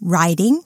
writing